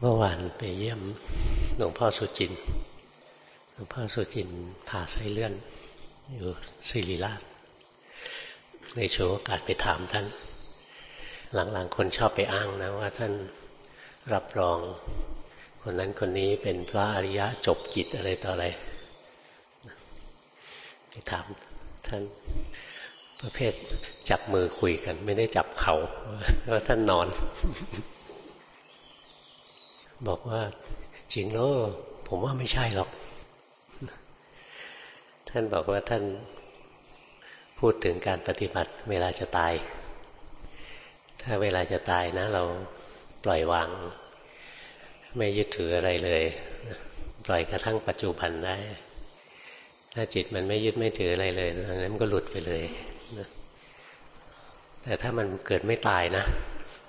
เมื่อวานไปเยี่ยมหลวงพ่อสุจินหลวงพ่อสุจินผ่าไส้เลื่อน อยู่ศิริราชในโชว์โอกาสไปถามท่าน หลังๆ คนชอบไปอ้างนะว่าท่านรับรองคนนั้นคนนี้เป็นพระอริยะจบกิจอะไรต่ออะไร ไปถามท่านประเภทจับมือคุยกัน ไม่ได้จับเขาว่าท่านนอน บอกว่าจริงเนาะผมว่าไม่ใช่หรอก ท่านบอกว่าท่านพูดถึงการปฏิบัติเวลาจะตาย ถ้าเวลาจะตายนะ เราปล่อยวาง ไม่ยึดถืออะไรเลย ปล่อยกระทั่งปัจจุบันได้ ถ้าจิตมันไม่ยึดไม่ถืออะไรเลยนั้นมันก็หลุดไปเลยแต่ถ้ามันเกิดไม่ตายนะ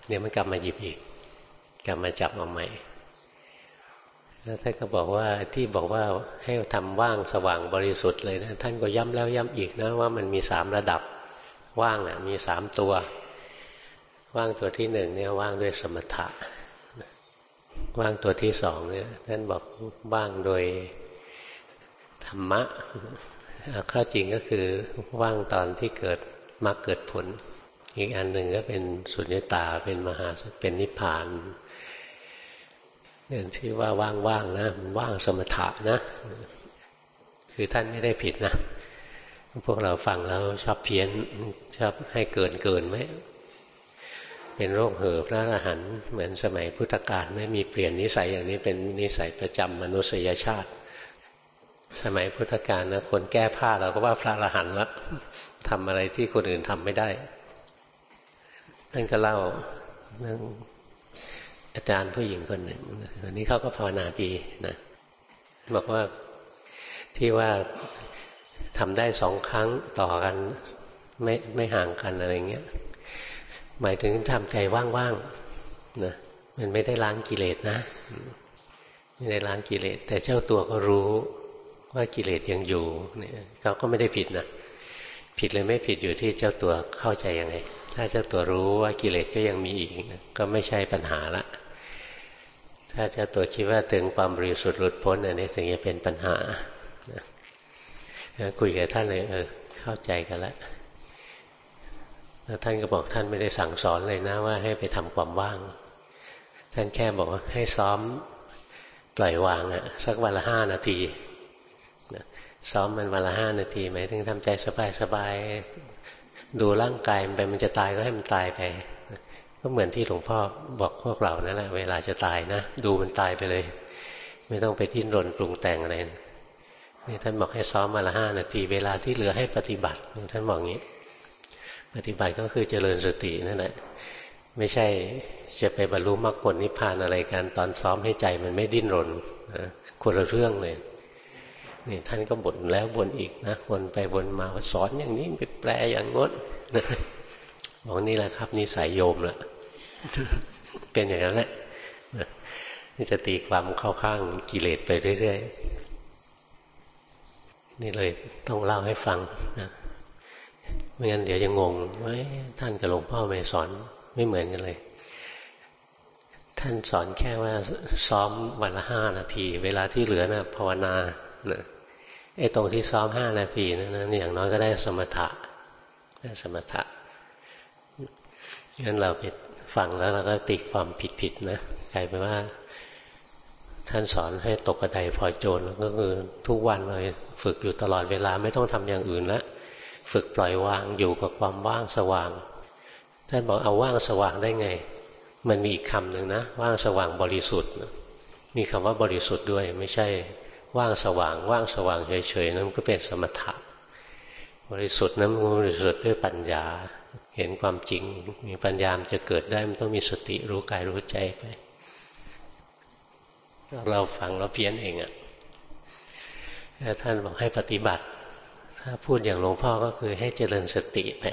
เดี๋ยวมันกลับมาหยิบอีก กลับมาจับมาใหม่ แล้วท่านก็บอกว่าที่บอกว่าให้ทำว่างสว่างบริสุทธิ์เลยนะท่านก็ย้ำแล้วย้ำอีกนะว่ามันมีสามระดับว่างอะมีสามตัว ว่างตัวที่หนึ่งเนี่ยว่างด้วยสมถะ ว่างตัวที่สองเนี่ยท่านบอกว่างโดยธรรมะข้าจริงก็คือว่างตอนที่เกิดมรรคเกิดผล อีกอันหนึ่งก็เป็นสุญญตาเป็นมหาเป็นนิพพาน เนี่ยที่ว่าว่างๆนะมันว่างสมถะนะ คือท่านไม่ได้ผิดนะ พวกเราฟังแล้วชอบเพี้ยนชอบให้เกินเกินไหมเป็นโรคเห่อพระอรหันต์เหมือนสมัยพุทธกาลไม่มีเปลี่ยนนิสัยอย่างนี้เป็นนิสัยประจำมนุษยชาติ สมัยพุทธกาลนะคนแก้ผ้าเราก็ว่าพระอรหันต์ละทำอะไรที่คนอื่นทำไม่ได้ท่านก็เล่าเรื่อง อาจารย์ผู้หญิงคนหนึ่งวันนี้เขาก็ภาวนาดีนะบอกว่าที่ว่าทำได้สองครั้งต่อกัน ไม่ไม่ห่างกันอะไรเงี้ยหมายถึงทำใจว่างๆนะมันไม่ได้ล้างกิเลสนะ ไม่ได้ล้างกิเลส แต่เจ้าตัวก็รู้ว่ากิเลสยังอยู่เนี่ยเขาก็ไม่ได้ผิดนะผิดเลยไม่ผิดอยู่ที่เจ้าตัวเข้าใจยังไง ถ้าเจ้าตัวรู้ว่ากิเลสก็ยังมีอีก ก็ไม่ใช่ปัญหาละ ถ้าเจ้าตัวคิดว่าถึงความบริสุทธิ์หลุดพ้นอันนี้ถึงจะเป็นปัญหาคุยกับท่านเลยเออเข้าใจกันแล้วแล้วท่านก็บอกท่านไม่ได้สั่งสอนเลยนะ ว่าให้ไปทำความว่าง ท่านแค่บอกว่าให้ซ้อมปล่อยวางอะสักวันละห้านาทีซ้อมมันวันละห้านาทีหมายถึงทำใจสบายๆดูร่างกายมันไปมันจะตายก็ให้มันตายไป ก็เหมือนที่หลวงพ่อบอกพวกเรานั่นแหละเวลาจะตายนะดูมันตายไปเลย ไม่ต้องไปทิ้นรนปรุงแต่งอะไรนี่ท่านบอกให้ซ้อมมาละห้านาที เวลาที่เหลือให้ปฏิบัติ ท่านบอกงี้ ปฏิบัติก็คือเจริญสตินั่นแหละไม่ใช่จะไปบรรลุมรรคผลนิพพานอะไรกันตอนซ้อมให้ใจมันไม่ดิ้นรนนะคนละเรื่องเลยนี่ท่านก็บ่นแล้วบ่นอีกนะวนไปวนมาสอนอย่างนี้ไปแปลอย่างงด บอกนี่แหละครับนิสัยโยมละเป็นอย่างนั้นแหละนี่จะตีความเข้าข้างกิเลสไปเรื่อยๆนี่เลยต้องเล่าให้ฟังนะไม่งั้นเดี๋ยวจะงงว่าท่านกับหลวงพ่อไม่สอนไม่เหมือนกันเลย ท่านสอนแค่ว่าซ้อมวันละห้านาที เวลาที่เหลือนะภาวนานะไอ้ตรงที่ซ้อมห้านาทีนั่นอย่างน้อยก็ได้สมถะได้สมถะ งั้นเราไปฟังแล้วเราก็ติความผิดๆนะกลายเป็นว่า ท่านสอนให้ตกกระไดพลอยโจรก็คือทุกวันเลยฝึกอยู่ตลอดเวลาไม่ต้องทำอย่างอื่นแล้วฝึกปล่อยวางอยู่กับความว่างสว่าง ท่านบอกเอาว่างสว่างได้ไง มันมีอีกคำหนึ่งนะ ว่างสว่างบริสุทธิ์ มีคำว่าบริสุทธิ์ด้วย ไม่ใช่ว่างสว่าง ว่างสว่างเฉยๆนั้นก็เป็นสมถะบริสุทธิ์นั้นมันบริสุทธิ์ด้วยปัญญา เห็นความจริง มีปัญญามจะเกิดได้มันต้องมีสติรู้กายรู้ใจไป เราฟังเราเพี้ยนเองอะ่ะท่านบอกให้ปฏิบัติ ถ้าพูดอย่างหลวงพ่อก็คือให้เจริญสติไป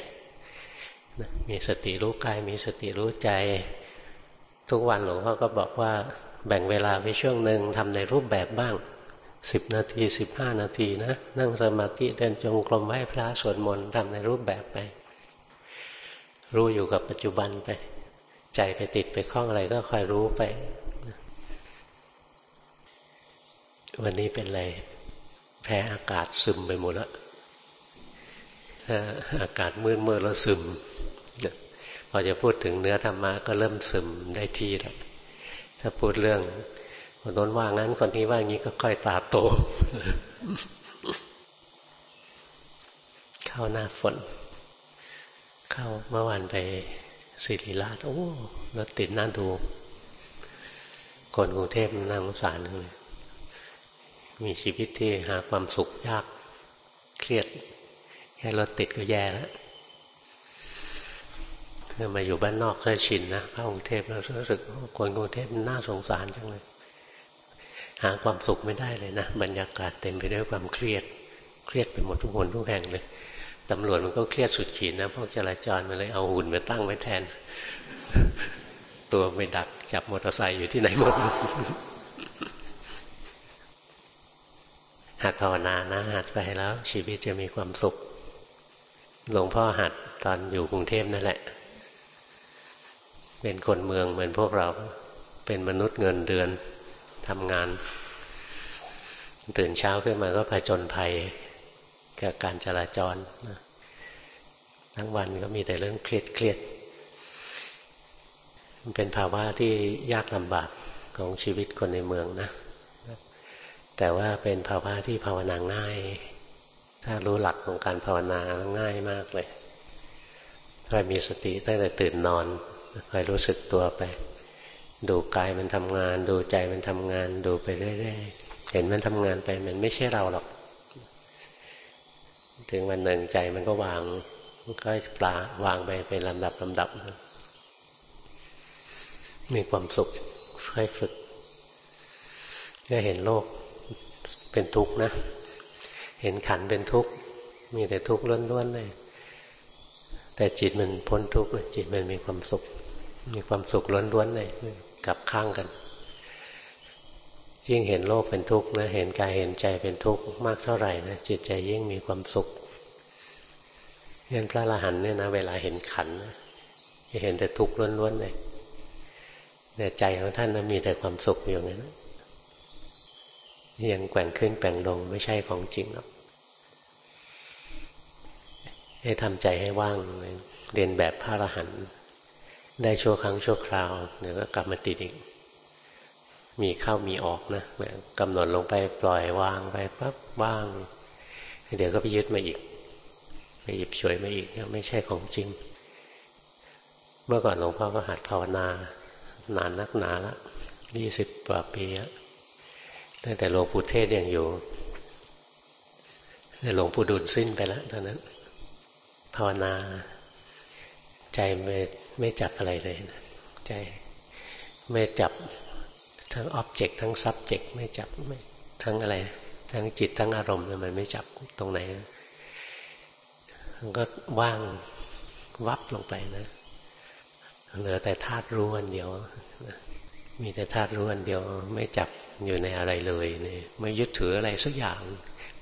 มีสติรู้กาย มีสติรู้ใจ ทุกวันหลวงพ่อก็บอกว่า แบ่งเวลาไปช่วงหนึ่งทำในรูปแบบบ้างสิบนาทีสิบห้านาทีนะ นั่งสมาธิเดินจงกรมไหว้พระสวดมนต์ทำในรูปแบบไป รู้อยู่กับปัจจุบันไป ใจไปติดไปคล้องอะไรก็คอยรู้ไป วันนี้เป็นไร แพ้อากาศซึมไปหมดแล้วถ้าอากาศมืดมืดแล้วซึมพอจะพูดถึงเนื้อธรรมะก็เริ่มซึมได้ที่แล้วถ้าพูดเรื่องคนน้นว่างั้นคนนี้ว่างี้ก็ค่อยตาโต เข้าหน้าฝน เข้าเมื่อวานไปสิริราชโอ้รถติดน่าดูคนกรุงเทพน่าสงสารเลยมีชีวิตที่หาความสุขยากเครียด แค่รถติดก็แย่แล้วคือมาอยู่บ้านนอกก็ชินนะเข้ากรุงเทพแล้วรู้สึกคนกรุงเทพน่าสงสารจังเลย หาความสุขไม่ได้เลยนะบรรยากาศเต็มไปด้วยความเครียด เครียดไปหมดทุกคนทุกแห่งเลย ตำรวจมันก็เครียดสุดขีดนะพวกจราจรมันเลยเอาหุ่นมาตั้งไว้แทน ตัวไปดักจับมอเตอร์ไซค์อยู่ที่ไหนหมดหัดภาวนานะหัดไปแล้ว ชีวิตจะมีความสุข หลวงพ่อหัดตอนอยู่กรุงเทพนั่นแหละ เป็นคนเมืองเหมือนพวกเรา เป็นมนุษย์เงินเดือนทำงาน ตื่นเช้าขึ้นมาก็ผจญภัย กับการจราจรนะทั้งวันก็มีแต่เรื่องเครียดเครียดมันเป็นภาวะที่ยากลำบากของชีวิตคนในเมืองนะ แต่ว่าเป็นภาวะที่ภาวนาง่าย ถ้ารู้หลักของการภาวนาง่ายมากเลยคอยมีสติตั้งแต่ตื่นนอนคอยรู้สึกตัวไป ดูกายมันทำงาน ดูใจมันทำงาน ดูไปเรื่อยๆเห็นมันทำงานไปมันไม่ใช่เราหรอก ถึงวันหนึ่งใจมันก็วางก็ปลาวางไปเป็นลำดับลำดับมีความสุขค่อยฝึกก็เห็นโลกเป็นทุกข์นะ เห็นขันเป็นทุกข์ มีแต่ทุกข์ล้วนๆเลย แต่จิตมันพ้นทุกข์จิตมันมีความสุข มีความสุขล้วนๆเลยกลับข้างกัน ยิ่งเห็นโลกเป็นทุกข์นะเห็นกายเห็นใจเป็นทุกข์มากเท่าไหร่นะจิตใจยิ่งมีความสุขยันพระอรหันต์เนี่ยนะเวลาเห็นขันนะจะเห็นแต่ทุกข์ล้วนๆเลยแต่ใจของท่านนะมีแต่ความสุขอยู่อย่างนั้นยังแกว่งขึ้นแกว่งลงไม่ใช่ของจริงหรอกให้ทำใจให้ว่างเรียนแบบพระอรหันต์ได้ชั่วครั้งชั่วคราวเดี๋ยวก็กลับมาติดอีก มีเข้ามีออกนะกำหนดลงไปปล่อยวางไปปั๊บว่าง เดี๋ยวก็ไปยึดมาอีก ไปหยิบฉวยมาอีกไม่ใช่ของจริง เมื่อก่อนหลวงพ่อก็หัดภาวนา นานนักหนาละยี่สิบกว่าปีแล้วตั้งแต่หลวงปู่เทศยังอยู่แต่หลวงปู่ดุลสิ้นไปแล้วตอนนั้น ภาวนา ใจไม่ไม่จับอะไรเลยนะใจไม่จับ ทั้งอ็อบเจกต์ทั้งซับเจกต์ไม่จับไม่ทั้งอะไร ทั้งจิตทั้งอารมณ์มันไม่จับตรงไหนมันก็ว่างวับลงไปนะเหลือแต่ธาตุรู้อันเดียวมีแต่ธาตุรู้อันเดียวไม่จับอยู่ในอะไรเลยเนี่ยไม่ยึดถืออะไรสักอย่าง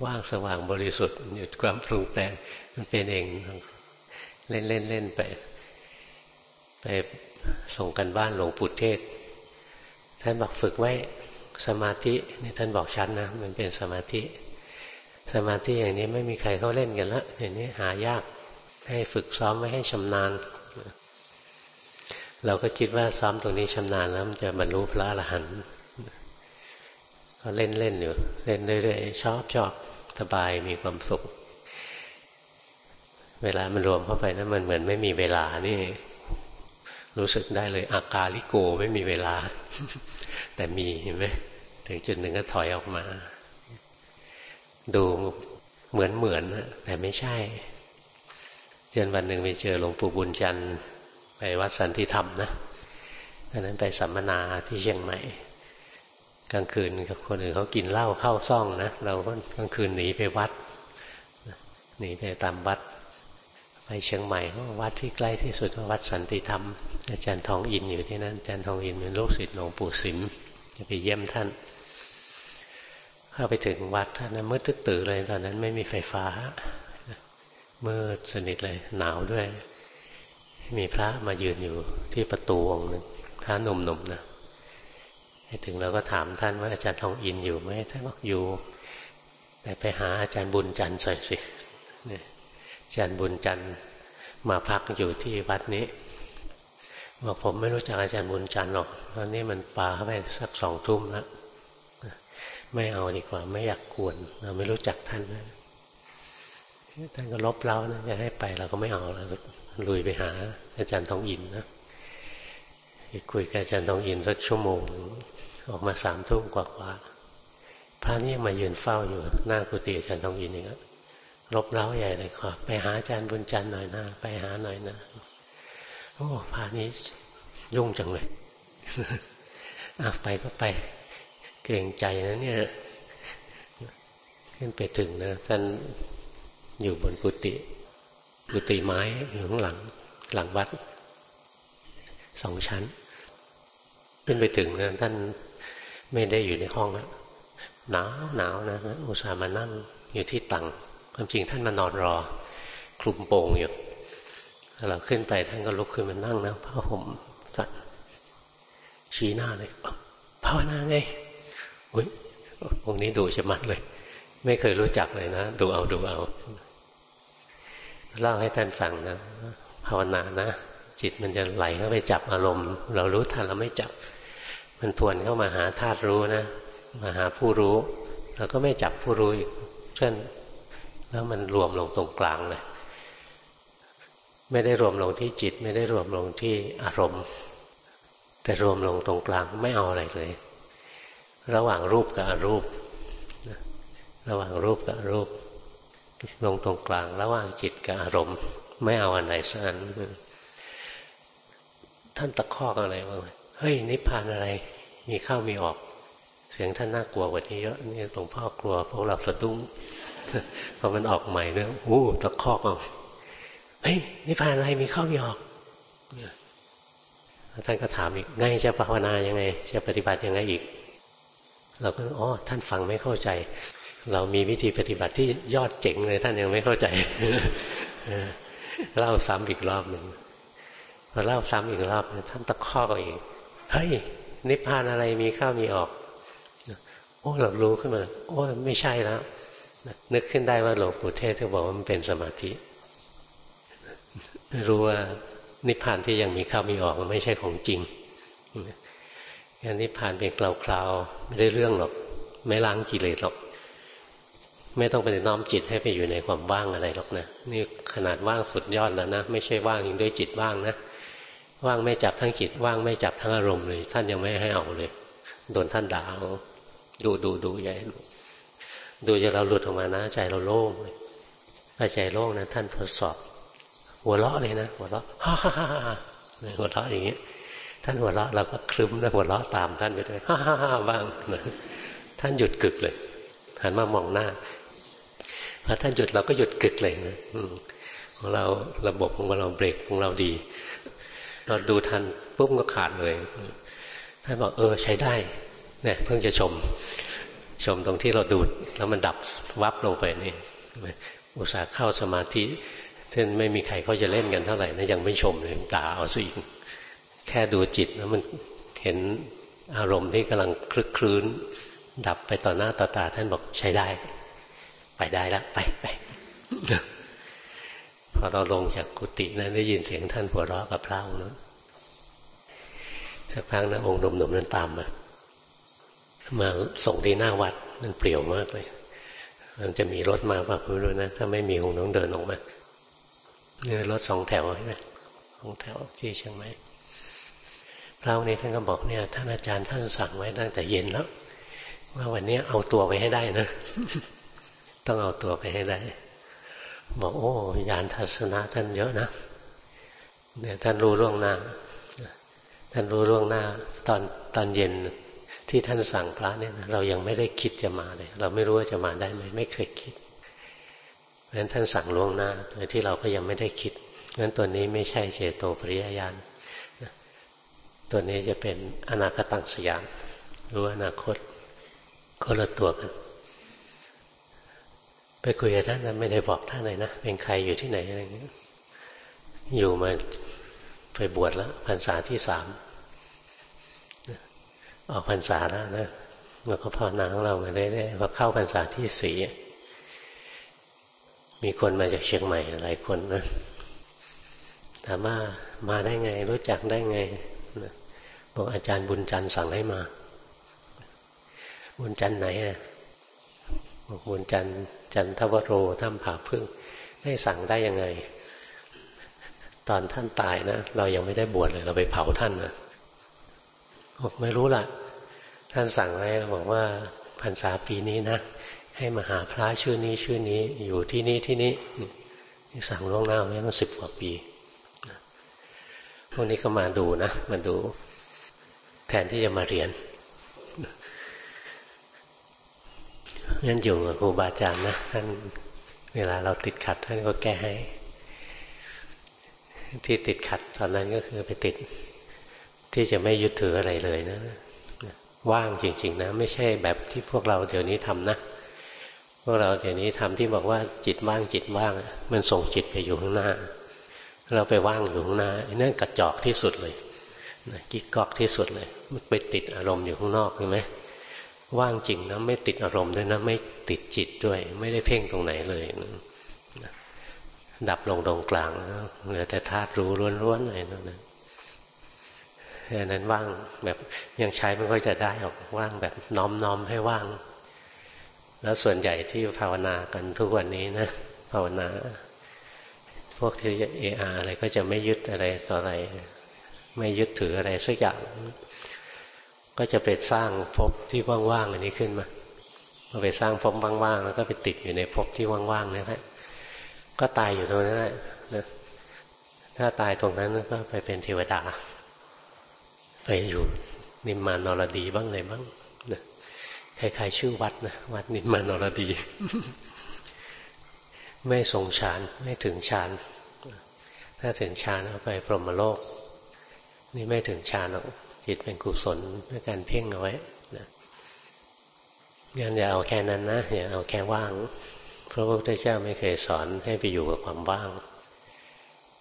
ว่างสว่างบริสุทธิ์หยุดความปรุงแต่งมันเป็นเองเล่นเล่นเล่นไป ไปส่งกันบ้านหลวงปู่เทศ ท่านบอกฝึกไว้สมาธินี่ท่านบอกชัดนะมันเป็นสมาธิ สมาธิอย่างนี้ไม่มีใครเขาเล่นกันละอย่างนี้หายากให้ฝึกซ้อมไว้ให้ชำนาญ เราก็คิดว่าซ้อมตรงนี้ชำนาญแล้วมันจะบรรลุพระอรหันต์ก็เล่นเล่นอยู่เล่นเรื่อยๆชอบชอบสบายมีความสุข เวลามันรวมเข้าไปนะั้นมันเหมือนไม่มีเวลานี่ รู้สึกได้เลยอากาลิโกไม่มีเวลา แต่มีเห็นไหมถึงจุดหนึ่งก็ถอยออกมา ดูเหมือนเหมือนแต่ไม่ใช่จนวันหนึ่งไปเจอหลวงปู่บุญจันทร์ไปวัดสันติธรรมนะอันนั้นไปสัมมนาที่เชียงใหม่ กลางคืนกับคนอื่นเขากินเหล้าเข้าซ่องนะเราก็กลางคืนหนีไปวัดหนีไปตามวัด เชียงใหม่วัดที่ใกล้ที่สุดวัดสันติธรรม อาจารย์ทองอินอยู่ที่นั่นอาจารย์ทองอินเป็นลูกศิษย์หลวงปู่สิมจะไปเยี่ยมท่าน เข้าไปถึงวัดท่านนมืดตื่นเลยตอนนั้นไม่มีไฟฟ้ามืดสนิทเลยหนาวด้วย มีพระมายืนอยู่ที่ประตูองค์หนึ่งพระหนุ่มๆนนะถึงเราก็ถามท่านว่าอาจารย์ทองอินอยู่ไหมท่านบอกอยู่ แต่ไปหาอาจารย์บุญจันทร์ใส่สิอา จารย์บุญจันทร์มาพักอยู่ที่วัดนี้บอกผมไม่รู้จักอาจารย์บุญจันทร์หรอก ตอนนี้มันปาเข้าไปสักสองทุ่มแล้วไม่เอาดีกว่า ไม่อยากกวนเราไม่รู้จักท่านนะท่านก็ลบเรานะจะให้ไปเราก็ไม่เอาเราลุยไปหา อาจารย์ทองอินนะคุยกับอาจารย์ทองอินสักชั่วโมง ออกมาสามทุ่มกว่าๆพระนี่มายืนเฝ้าอยู่หน้ากุฏิอาจารย์ทองอินเอง รบเล้าใหญ่เลยขอไปหาอาจารย์บุญจันทร์หน่อยนะไปหาหน่อยนะโอ้พระนี้ยุ่งจังเลยอะไปก็ไป เกรงใจนะเนี่ยขึ้นไปถึงนะท่านอยู่บนกุฏิกุฏิไม้อยู่ข้างหลัง หลังวัดสองชั้น ขึ้นไปถึงนะท่านไม่ได้อยู่ในห้องนะหนาวหนาวนะอุตส่าห์มานั่งอยู่ที่ตัง ความจริงท่านมานอนรอ คลุมโปงอยู่เราขึ้นไปท่านก็ลุกขึ้นมานั่งนะผ้าห่มสั่นชี้หน้าเลยภาวนาไงอุ้ยองนี้ดูชะมัดเลย ไม่เคยรู้จักเลยนะดูเอาดูเอาเล่าให้ท่านฟังนะภาวนานะจิตมันจะไหลเข้าไปจับอารมณ์ เรารู้ทันเราไม่จับ มันทวนเข้ามาหาธาตุรู้นะมาหาผู้รู้เราก็ไม่จับผู้รู้อีกเช่น แล้วมันรวมลงตรงกลางเลย ไม่ได้รวมลงที่จิต ไม่ได้รวมลงที่อารมณ์ แต่รวมลงตรงกลางไม่เอาอะไรเลย ระหว่างรูปกับอรูป ระหว่างรูปกับรูป ลงตรงกลาง ระหว่างจิตกับอารมณ์ ไม่เอาอันไหนสักอันท่านตะคอกอะไรบ้างเฮ้ยนิพพานอะไร มีเข้ามีออก เสียงท่านน่ากลัวกว่านี้เยอะนี่หลวงพ่อกลัวพวกเราสะดุ้ง พอมันออกใหม่เนี่ยโอ้ตะคอกเอาเฮ้ยนิพพานอะไรมีเข้ามีออกท่านก็ถามอีกไงจะภาวนายังไง จะปฏิบัติยังไงอีก เราก็อ๋อท่านฟังไม่เข้าใจ เรามีวิธีปฏิบัติที่ยอดเจ๋งเลยท่านยังไม่เข้าใจเล่าซ้ำอีกรอบหนึ่งพอเล่าซ้ำอีกรอบท่านตะคอกอีกเฮ้ยนิพพานอะไรมีเข้ามีออก โอ้เรารู้ขึ้นมา โอ้ไม่ใช่แล้ว นึกขึ้นได้ว่าหลวงปู่เทศเขาบอกว่ามันเป็นสมาธิ รู้ว่านิพพานที่ยังมีเข้ามีออกมันไม่ใช่ของจริงงานนิพพานเป็นคราวๆไม่ได้เรื่องหรอก ไม่ล้างกิเลสหรอก ไม่ต้องไปน้อมจิตให้ไปอยู่ในความว่างอะไรหรอกนะนี่ขนาดว่างสุดยอดแล้วนะไม่ใช่ว่างยิงด้วยจิตว่างนะว่างไม่จับทั้งจิตว่างไม่จับทั้งอารมณ์เลย ท่านยังไม่ให้เอาเลย โดนท่านด่าดูดูดูใหญ่ดู ดูจะเราหลุดออกมานะใจเราโล่งเลยพอใจโล่งนะท่านทดสอบ หัวเราะเลยนะหัวเราะฮ่าฮ่าฮ่าหัวเราะอย่างเงี้ยท่านหัวเราะเราก็คลึ้มนะหัวเราะตามท่านไปด้วยฮ่าฮ่าฮ่าบ้างนะท่านหยุดกึกเลยหันมามองหน้าพอท่านหยุดเราก็หยุดกึกเลยนะของเราระบบของเราเบรกของเราดี เราดูทันปุ๊บก็ขาดเลย ท่านบอกเออใช้ได้เนี่ยเพิ่งจะชม ชมตรงที่เราดูดแล้วมันดับวับลงไปนี่อุตส่าห์เข้าสมาธิท่านไม่มีใครเขาจะเล่นกันเท่าไหร่นะยังไม่ชมเลยด่าเอาซะอีกแค่ดูจิตแล้วมันเห็นอารมณ์ที่กำลังคลึกคลื้น ดับไปต่อหน้าต่อตาท่านบอกใช้ได้ ไปได้แล้วไปไปพอเราลงจากกุฏินะได้ยินเสียงท่านหัวเราะกับพระองค์นั้นสักพักนะองค์หนุ่มๆนั้นตามมา มาส่งที่หน้าวัดมันเปลี่ยวมากเลย มันจะมีรถมาป่ะไม่รู้นะ ถ้าไม่มีคงต้องเดินออกมาเนี่ยรถสองแถวใช่ไหมสองแถวที่เชียงใหม่พระนี้ท่านก็บอกเนี่ย ท่านอาจารย์ท่านสั่งไว้ตั้งแต่เย็นแล้วว่าวันนี้เอาตัวไปให้ได้นะ ต้องเอาตัวไปให้ได้ บอกโอ้ยานทัศนะท่านเยอะนะเนี่ยท่านรู้ล่วงหน้า ท่านรู้ล่วงหน้า ตอนตอนเย็น ที่ท่านสั่งพระเนี่ยเรายังไม่ได้คิดจะมาเลย เราไม่รู้ว่าจะมาได้ไหมไม่เคยคิดเพราะฉะนั้นท่านสั่งล่วงหน้าโดยที่เราก็ยังไม่ได้คิดงั้นตัวนี้ไม่ใช่เจโตปริยญาณตัวนี้จะเป็นอนาคตังสยามรู้อนาคตก็ละตัวกัน ไปคุยกับท่านนะไม่ได้บอกท่านเลยนะเป็นใครอยู่ที่ไหนอะไรเงี้ยอยู่มาไปบวชแล้วพรรษาที่สาม ออกพรรษาแล้วนะเราก็ภาวนาของเรามาเรื่อยๆพอเข้าพรรษาที่สี่มีคนมาจากเชียงใหม่หลายคนนะถามว่ามาได้ไง รู้จักได้ไงบอกอาจารย์บุญจันทร์สั่งให้มา บุญจันทร์ไหนอะบอกบุญจันทร์จันทวโรท่ามผาพึ่งให้สั่งได้ยังไง ตอนท่านตายนะเรายังไม่ได้บวชเลย เราไปเผาท่านนะบอกไม่รู้ล่ะ ท่านสั่งไว้บอกว่าพรรษาปีนี้นะ ให้มาหาพระชื่อนี้ชื่อนี้ อยู่ที่นี้ที่นี้สั่งล่วงหน้าไว้ตั้งสิบกว่าปีพวกนี้ก็มาดูนะมาดู แทนที่จะมาเรียนงั้นอยู่กับครูบาอาจารย์นะท่านเวลาเราติดขัดท่านก็แก้ให้ ที่ติดขัดตอนนั้นก็คือไปติด ที่จะไม่ยึดถืออะไรเลยนะ ว่างจริง ๆ นะ ไม่ใช่แบบที่พวกเราเดี๋ยวนี้ทำนะ พวกเราเดี๋ยวนี้ทำที่บอกว่าจิตว่างจิตว่าง มันส่งจิตไปอยู่ข้างหน้า เราไปว่างอยู่ข้างหน้านั่นกระจอกที่สุดเลยกิ๊กกอกที่สุดเลย มันไปติดอารมณ์อยู่ข้างนอกใช่ไหมว่างจริงนะไม่ติดอารมณ์ด้วยนะไม่ติดจิตด้วย ไม่ได้เพ่งตรงไหนเลยดับลงตรงกลางเหลือแต่ธาตุรู้ล้วนๆเลยนั่น อันนั้นว่างแบบยังใช้ไม่ค่อยจะได้ออกว่างแบบน้อมๆให้ว่าง แล้วส่วนใหญ่ที่ภาวนากันทุกวันนี้นะภาวนา พวกที่เออาอะไรก็จะไม่ยึดอะไรต่ออะไร ไม่ยึดถืออะไรสักอย่างก็จะไปสร้างภพที่ว่างๆอันนี้ขึ้นมาพอไปสร้างภพว่างๆแล้วก็ไปติดอยู่ในภพที่ว่างๆนี่แหละก็ตายอยู่ตรงนั้นแหละถ้าตายตรงนั้นก็ไปเป็นเทวดา ไปอยู่นิมมานรดีบ้างอะไรบ้างนะใครๆชื่อวัดนะวัดนิมมานรดี ไม่ทรงฌานไม่ถึงฌานถ้าถึงฌานก็ไปพรหมโลก นี่ไม่ถึงฌานหรอกจิตเป็นกุศลด้วยการเพ่งเอาไว้นะงั้นอย่าเอาแค่นั้นนะอย่าเอาแค่ว่างพระพุทธเจ้าไม่เคยสอนให้ไปอยู่กับความว่าง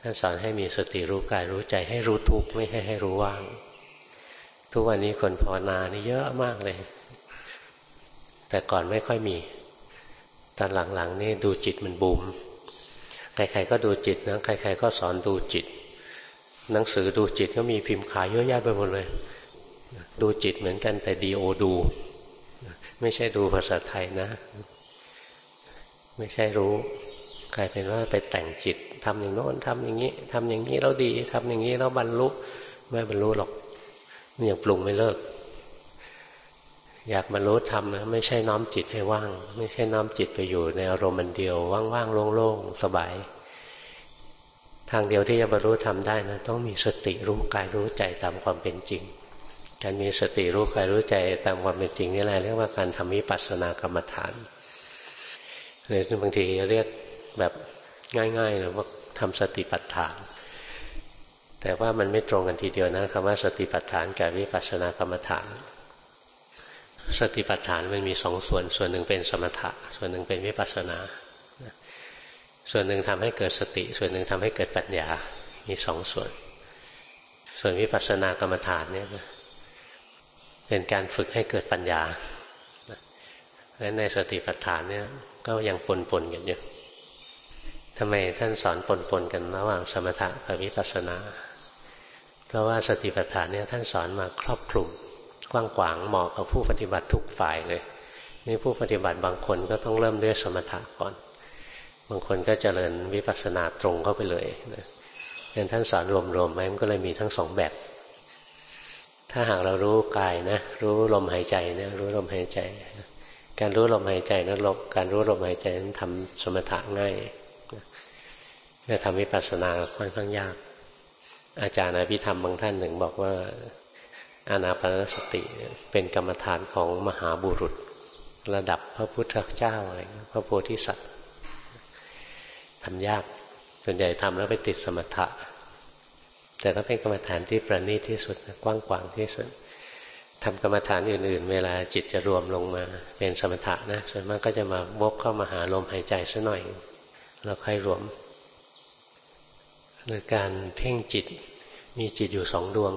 ท่านสอนให้มีสติรู้กายรู้ใจให้รู้ทุกข์ไม่ให้ให้รู้ว่าง ทุกวันนี้คนภาวนานี่เยอะมากเลย แต่ก่อนไม่ค่อยมี ตอนหลังๆนี่ดูจิตมันบูม ใครๆก็ดูจิตนะ ใครๆก็สอนดูจิต หนังสือดูจิตก็มีพิมพ์ขายเยอะแยะไปหมดเลย ดูจิตเหมือนกันแต่ดีโอดู ไม่ใช่ดูภาษาไทยนะ ไม่ใช่รู้กลายเป็นว่าไปแต่งจิตทำอย่างโน้นทำอย่างนี้ทำอย่างนี้แล้วดีทำอย่างนี้แล้วบรรลุ ไม่บรรลุหรอก มันยังปรุงไม่เลิก อยากบรรลุทำนะไม่ใช่น้อมจิตให้ว่าง ไม่ใช่น้อมจิตไปอยู่ในอารมณ์มันเดียว ว่างๆโล่งๆสบาย ทางเดียวที่จะบรรลุทำได้นะต้องมีสติรู้กายรู้ใจตามความเป็นจริง การมีสติรู้กายรู้ใจตามความเป็นจริงนี่แหละเรียกว่าการทำวิปัสสนากรรมฐานหรือบางทีเรียกแบบง่ายๆเลยว่าทำสติปัฏฐาน แต่ว่ามันไม่ตรงกันทีเดียวนะคำว่าสติปัฏฐานกับวิปัสสนากรรมฐาน สติปัฏฐานมันมีสองส่วน ส่วนหนึ่งเป็นสมถะ ส่วนหนึ่งเป็นวิปัสสนา ส่วนหนึ่งทำให้เกิดสติ ส่วนหนึ่งทำให้เกิดปัญญา มีสองส่วน ส่วนวิปัสสนากรรมฐานเนี่ยเป็นการฝึกให้เกิดปัญญาและในสติปัฏฐานเนี่ยก็ยังปนปนกันอยู่ทำไมท่านสอนปนปนกันระหว่างสมถะกับวิปัสสนา เพราะว่าสติปัฏฐานเนี่ยท่านสอนมาครอบคลุมกว้างขวางเหมาะกับผู้ปฏิบัติทุกฝ่ายเลยนี่ผู้ปฏิบัติบางคนก็ต้องเริ่มด้วยสมถะก่อน บางคนก็เจริญวิปัสสนาตรงเข้าไปเลยนะงั้นท่านสอนรวมๆไว้มันก็เลยมีทั้งสองแบบ ถ้าหากเรารู้กายนะ รู้ลมหายใจนะรู้ลมหายใจ การรู้ลมหายใจนะลบการรู้ลมหายใจนั้นทำสมถะง่ายจะทำวิปัสสนาค่อนข้างยาก อาจารย์อภิธรรมบางท่านหนึ่งบอกว่าอานาปนสติเป็นกรรมฐานของมหาบุรุษ ระดับพระพุทธเจ้าอะไรพระโพธิสัตว์ทำยากส่วนใหญ่ทำแล้วไปติดสมถะ แต่ก็เป็นกรรมฐานที่ประณีตที่สุดกว้างขวางที่สุดทำกรรมฐานอื่น ๆ เวลาจิตจะรวมลงมา เป็นสมถะนะส่วนมากก็จะมาวกเข้ามาหาลมหายใจซะหน่อย แล้วค่อยรวม หรือการเพ่งจิตมีจิตอยู่สองดวง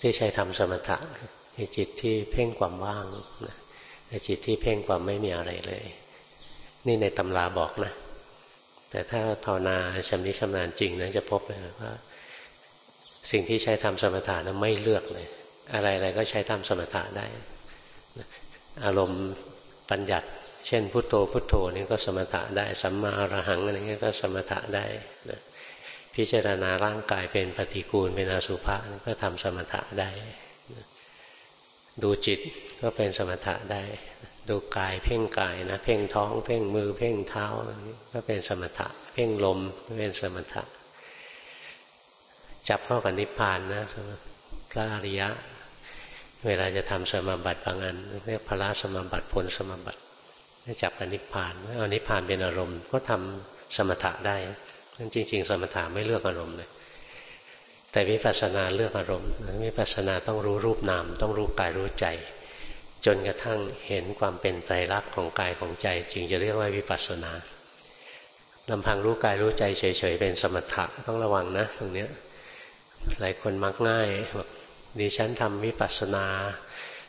ที่ใช้ทำสมถะมีจิตที่เพ่งความว่างจิตที่เพ่งความไม่มีอะไรเลย นี่ในตำราบอกนะ แต่ถ้าภาวนาชำนิชำนาญจริงนะจะพบเลยว่า สิ่งที่ใช้ทำสมถะนั้นไม่เลือกเลย อะไรอะไรก็ใช้ทำสมถะได้ อารมณ์ปัญญัติเช่นพุทโธพุทโธนี่ก็สมถะได้ สัมมาอรหังอะไรเงี้ยก็สมถะได้นะ พิจารณาร่างกายเป็นปฏิกูลเป็นอสุภะก็ทำสมถะได้ ดูจิตก็เป็นสมถะได้ ดูกายเพ่งกายนะ เพ่งท้อง เพ่งมือ เพ่งเท้า ก็เป็นสมถะ เพ่งลมก็เป็นสมถะ จับเข้ากับนิพพานนะพระอริยะ เวลาจะทำสมบัติบางอันเรียกพระสมาบัติผลสมาบัติจับกับนิพพานเอานิพพานเป็นอารมณ์ก็ทำสมถะได้ นั่นจริง ๆ สมถะไม่เลือกอารมณ์เลย แต่วิปัสสนาเลือกอารมณ์วิปัสสนาต้องรู้รูปนาม ต้องรู้กายรู้ใจ จนกระทั่งเห็นความเป็นไตรลักษณ์ของกายของใจ จึงจะเรียกว่าวิปัสสนาลำพังรู้กายรู้ใจเฉยๆเป็นสมถะต้องระวังนะตรงนี้หลายคนมักง่ายบอกดิฉันทำวิปัสสนา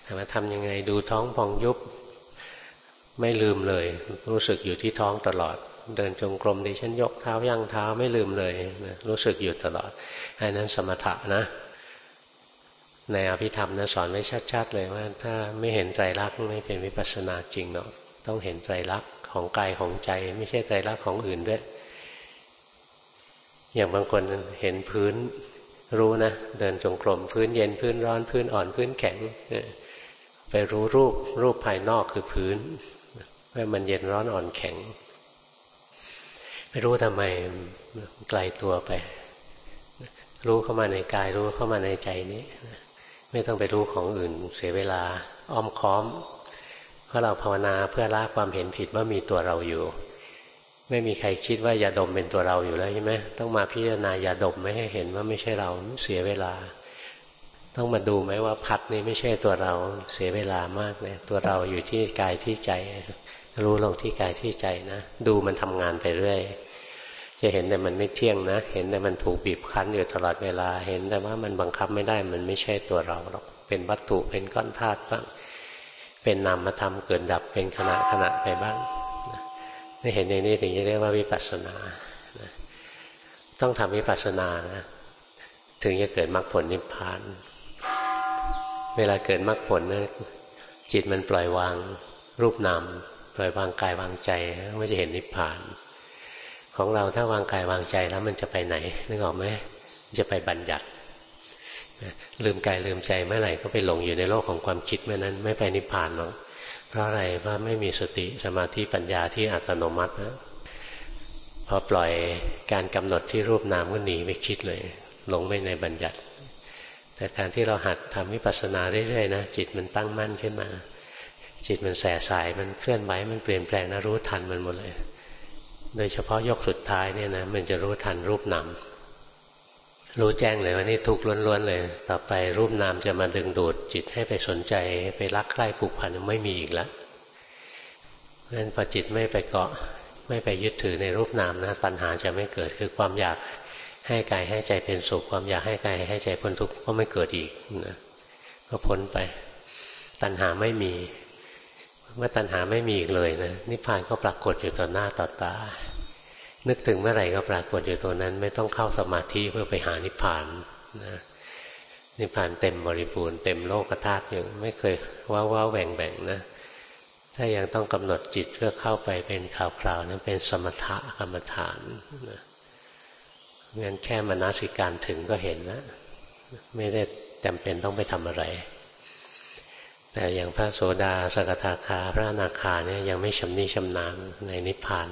แต่มาทำยังไงดูท้องพองยุบไม่ลืมเลย รู้สึกอยู่ที่ท้องตลอด เดินจงกรมดิฉันยกเท้าย่างเท้าไม่ลืมเลยนะรู้สึกอยู่ตลอดอันนั้นสมถะนะ ในอภิธรรมนะสอนไว้ชัดๆเลยว่า ถ้าไม่เห็นใจรักไม่เป็นวิปัสสนาจริงเนาะต้องเห็นใจรักของกายของใจ ไม่ใช่ใจรักของอื่นด้วย อย่างบางคนเห็นพื้นรู้นะ เดินจงกรมพื้นเย็นพื้นร้อนพื้นอ่อนพื้นแข็งไปรู้รูปรูปภายนอกคือพื้นว่ามันเย็นร้อนอ่อนแข็ง รู้ทำไมไกลตัวไป รู้เข้ามาในกาย รู้เข้ามาในใจนี้ ไม่ต้องไปรู้ของอื่น เสียเวลาอ้อมค้อม เพราะเราภาวนาเพื่อละความเห็นผิดว่ามีตัวเราอยู่ ไม่มีใครคิดว่ายาดมเป็นตัวเราอยู่แล้วใช่ไหมต้องมาพิจารณายาดมไม่ให้เห็นว่าไม่ใช่เราเสียเวลา ต้องมาดูไหมว่าพัดนี้ไม่ใช่ตัวเราเสียเวลามากเลยตัวเราอยู่ที่กายที่ใจรู้ลงที่กายที่ใจนะ ดูมันทำงานไปเรื่อย จะเห็นแต่มันไม่เที่ยงนะ เห็นแต่มันถูกบีบคั้นอยู่ตลอดเวลา เห็นแต่ว่ามันบังคับไม่ได้ มันไม่ใช่ตัวเราหรอก เป็นวัตถุ เป็นก้อนธาตุบ้าง เป็นนามธรรมเกิดดับ เป็นขณะขณะไปบ้างนี่เห็นในนี้ถึงจะเรียกว่าวิปัสสนา ต้องทำวิปัสสนานะ ถึงจะเกิดมรรคผลนิพพาน เวลาเกิดมรรคผลนะจิตมันปล่อยวางรูปนาม ปล่อยวางกายวางใจก็จะเห็นนิพพาน ของเราถ้าวางกายวางใจแล้วมันจะไปไหนนึกออกไหมจะไปบัญญัติลืมกายลืมใจเมื่อไหร่ก็ไปหลงอยู่ในโลกของความคิดเมื่อนั้นไม่ไปนิพพานหรอกเพราะอะไรเพราะไม่มีสติสมาธิปัญญาที่อัตโนมัตินะพอปล่อยการกำหนดที่รูปนามก็หนีไปคิดเลย หลงไปในบัญญัติ แต่การที่เราหัดทำวิปัสสนาเรื่อยๆนะจิตมันตั้งมั่นขึ้นมา จิตมันแสสายมันเคลื่อนไหวมันเปลี่ยนแปลงนะรู้ทันมันหมดเลย โดยเฉพาะยกสุดท้ายเนี่ยนะมันจะรู้ทันรูปนามรู้แจ้งเลยว่านี่ทุกข์ล้วนๆเลย ต่อไปรูปนามจะมาดึงดูดจิตให้ไปสนใจไปรักใคร่ผูกพันไม่มีอีกแล้วเพราะฉะนั้นพอจิตไม่ไปเกาะไม่ไปยึดถือในรูปนามนะปัญหาจะไม่เกิดคือความอยากให้กายให้ใจเป็นสุขความอยากให้กายให้ใจพ้นทุกข์ก็ไม่เกิดอีกนะก็พ้นไป ตัณหาไม่มี เมื่อตัณหาไม่มีอีกเลยนะนิพพานก็ปรากฏอยู่ต่อหน้าต่อตานึกถึงเมื่อไหร่ก็ปรากฏอยู่ตัวนั้น ไม่ต้องเข้าสมาธิเพื่อไปหานิพพานนะนิพพานเต็มบริบูรณ์เต็มโลกธาตุอยู่ไม่เคยว้าว้าแหว่งแบ่งนะถ้ายังต้องกำหนดจิตเพื่อเข้าไปเป็นข่าวคราวนั้นเป็นสมถะกรรมฐานนะงั้นแค่มนสิการถึงก็เห็นนะไม่ได้จำเป็นต้องไปทำอะไร แต่อย่างพระโสดาสกทาคา พระอนาคาเนี่ยยังไม่ชำนิชำนาญในนิพพาน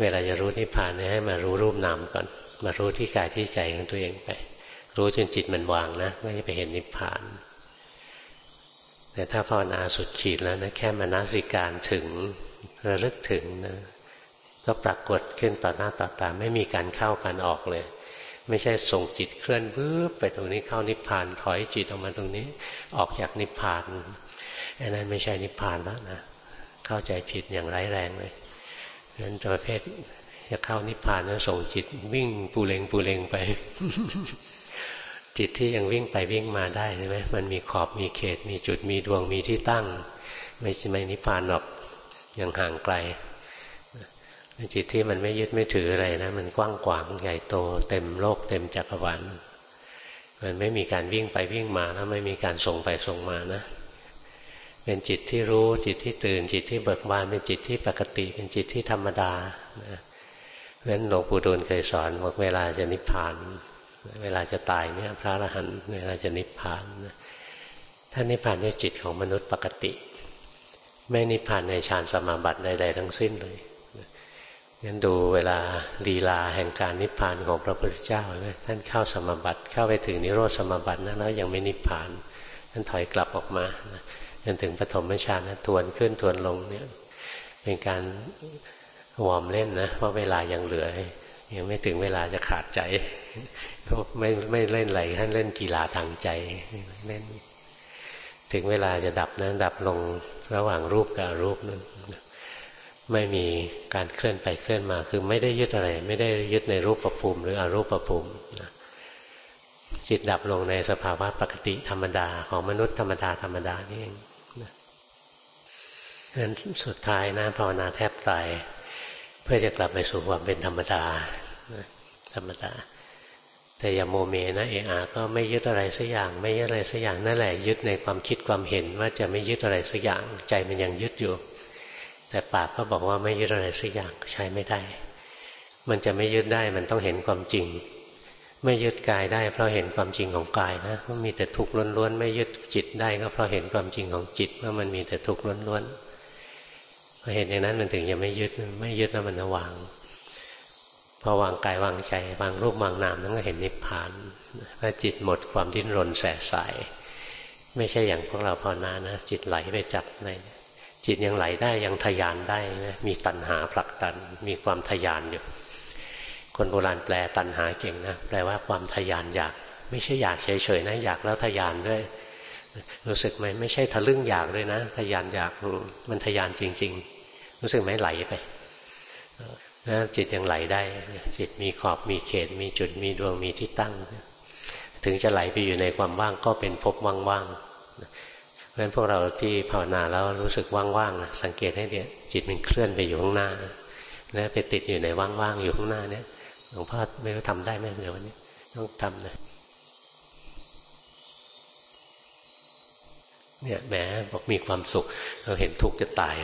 เวลาจะรู้นิพพานเนี่ยให้มารู้รูปนามก่อน มารู้ที่กายที่ใจของตัวเองไป รู้จนจิตมันวางนะไม่ไปเห็นนิพพาน แต่ถ้าภาวนาสุดขีดแล้วนะแค่มานาสิการถึงระลึกถึงนะก็ปรากฏขึ้นต่อหน้าต่อตาไม่มีการเข้าการออกเลย ไม่ใช่ส่งจิตเคลื่อนวืบไปตรงนี้เข้านิพพานถอยจิตออกมาตรงนี้ ออกจากนิพพานอันนั้นไม่ใช่นิพพานแล้วนะเข้าใจผิดอย่างร้ายแรงเลยงั้นประเภทจะเข้านิพพานนะส่งจิตวิ่งปูเลงปูเลงไป จิตที่ยังวิ่งไปวิ่งมาได้ใช่ไหมมันมีขอบมีเขต มีจุดมีดวงมีที่ตั้ง ไม่ใช่ไม่นิพพานหรอกยังห่างไกล จิตที่มันไม่ยึดไม่ถืออะไรนะมันกว้างขวางใหญ่โตเต็มโลกเต็มจักรวาลมันไม่มีการวิ่งไปวิ่งมาแล้วไม่มีการส่งไปส่งมานะ เป็นจิตที่รู้จิตที่ตื่น จิตที่เบิกบานเป็นจิตที่ปกติ เป็นจิตที่ธรรมดานะเพราะฉะนั้นหลวงปู่ดูลเคยสอนบอกเวลาจะนิพพาน เวลาจะตายเนี่ยพระอรหันต์เวลาจะนิพพานท่านนิพพานด้วยจิตของมนุษย์ปกติ ไม่นิพพานในฌานสมาบัติใดๆทั้งสิ้นเลย งั้นดูเวลาลีลาแห่งการนิพพานของพระพุทธเจ้าท่านเข้าสมบัติเข้าไปถึงนิโรธสมบัตินะแล้วยังไม่นิพพานท่านถอยกลับออกมาจนถึงปฐมฌานนะทวนขึ้นทวนลงเนี่ย เป็นการวอร์มเล่นนะเพราะเวลายังเหลือ ยังไม่ถึงเวลาจะขาดใจไม่ไม่เล่นอะไรท่านเล่นกีฬาทางใจเล่น ถึงเวลาจะดับนะดับลงระหว่างรูปกับรูปนั้น ไม่มีการเคลื่อนไปเคลื่อนมา คือไม่ได้ยึดอะไร ไม่ได้ยึดในรูปประภูมิ หรืออรูปประภูมิจิตดับลงในสภาวะปกติธรรมดาของมนุษย์ธรรมดาธรรมดานี่เองงั้นสุดท้ายนะภาวนาแทบตายเพื่อจะกลับไปสู่ความเป็นธรรมดาธรรมดา แต่อย่าโมเมนะเออาก็ไม่ยึดอะไรสักอย่าง ไม่ยึดอะไรสักอย่างนั่นแหละยึดในความคิดความเห็นว่าจะไม่ยึดอะไรสักอย่าง ใจมันยังยึดอยู่ แต่ปากก็บอกว่าไม่ยึดอะไรสักอย่างใช้ไม่ได้ มันจะไม่ยึดได้มันต้องเห็นความจริง ไม่ยึดกายได้ เพราะเห็นความจริงของกายนะมันมีแต่ทุกข์ล้วนๆไม่ยึดจิตได้ก็เพราะเห็นความจริงของจิตว่ามันมีแต่ทุกข์ล้วนๆพอเห็นอย่างนั้นมันถึงจะไม่ยึดไม่ยึดแล้วมันจะวางพอวางกายวางใจวางรูปวางนามนั่นก็เห็นนิพพานว่าจิตหมดความดิ้นรนแสสาย ไม่ใช่อย่างพวกเราภาวนานะจิตไหลไปจับใน จิตยังไหลได้ยังทยานได้นะมีตัณหาผลักดัน มีความทยานอยู่ คนโบราณแปลตัณหาเก่งนะแปลว่าความทยานอยาก ไม่ใช่อยากเฉยๆนะอยากแล้วทยานด้วย รู้สึกไหมไม่ใช่ทะลึ่งอยากด้วยนะทยานอยากมันทยานจริง ๆ รู้สึกไหมไหลไปนะจิตยังไหลได้ จิตมีขอบมีเขต มีจุดมีดวงมีที่ตั้ง ถึงจะไหลไปอยู่ในความว่างก็เป็นภพว่างๆ ราะฉะนั้นพวกเราที่ภาวนาแล้วรู้สึกว่างๆนะสังเกตให้เดียจิตมันเคลื่อนไปอยู่ข้างหน้า แล้วไปติดอยู่ในว่างๆอยู่ข้างหน้าเนี่ยหลวงพ่อไม่รู้ทำได้ไหมเดี๋ยววันนี้ต้องทำนะเนี่ยแหมบอกมีความสุข เราเห็นทุกข์จะตาย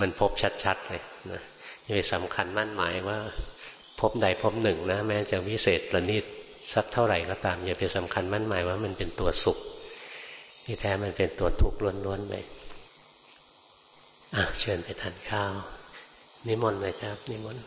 มันพบชัดๆเลยนะอย่าไปสำคัญมั่นหมายว่า พบใดพบหนึ่งนะ แม้จะวิเศษประณีตสักเท่าไหร่ก็ตาม อย่าไปสำคัญมั่นหมายว่ามันเป็นตัวสุข ที่แท้มันเป็นตัวทุกข์ล้วนๆไปอะเชิญไปทานข้าว นิมนต์เลยครับ นิมนต์